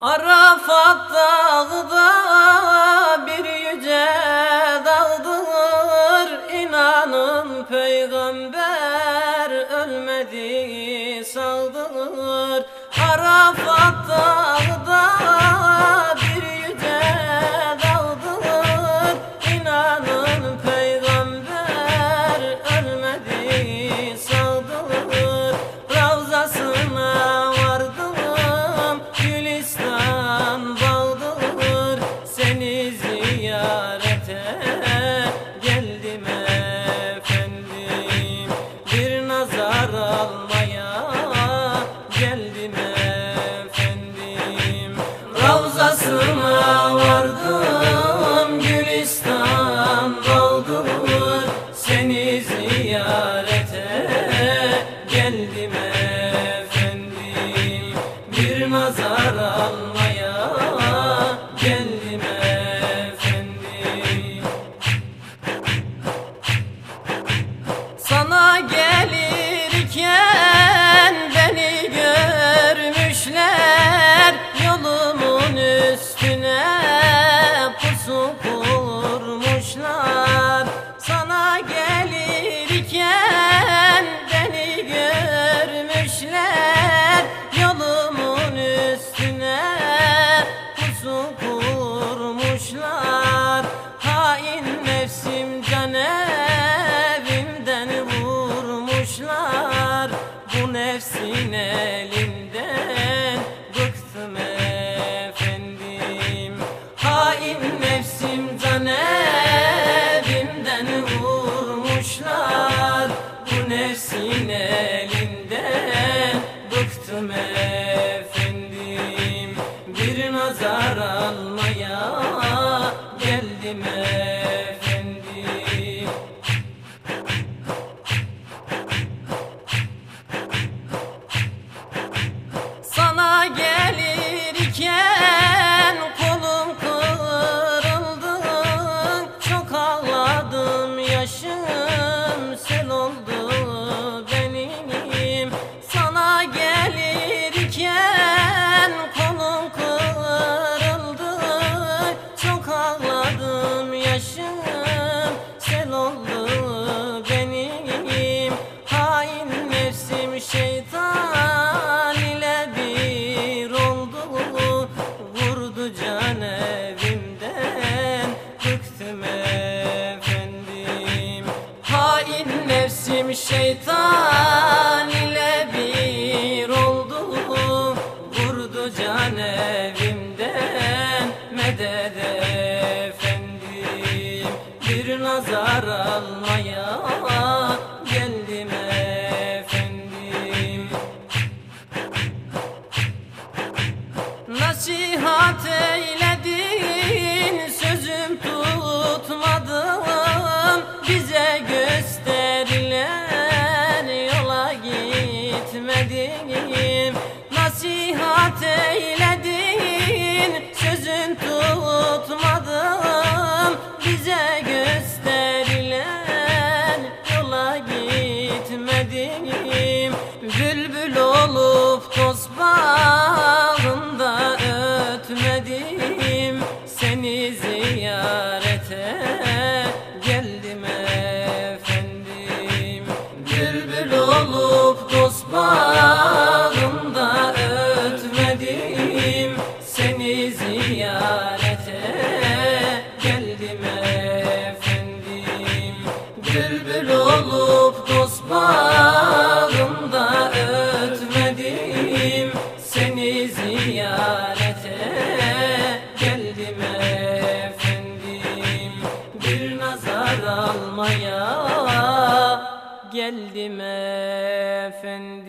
Arafat dağda bir yüce dağdır İnanın peygamber ölmedi sağdır Arafat dağda geldim efendim Bir nazar almaya. Geldim efendim Ravzasına vardım Gülistan bağdır Seni ziyarete geldim efendim Bir nazar almaya nefsin elinden bıktım efendim. Hain nefsim can evimden vurmuşlar. Bu nefsin elinden bıktım efendim. Bir nazar almaya geldim efendim bıktım efendim. Hain nefsim şeytan ile bir oldu. Vurdu can evimden medet efendim. Bir nazar almaya geldim efendim. Nasihat gitmedim Bülbül olup toz bağında ötmedim Seni ziyarete geldim efendim. Bülbül olup toz bağında ötmedim Seni ziyarete geldim efendim. Bülbül almaya geldim efendim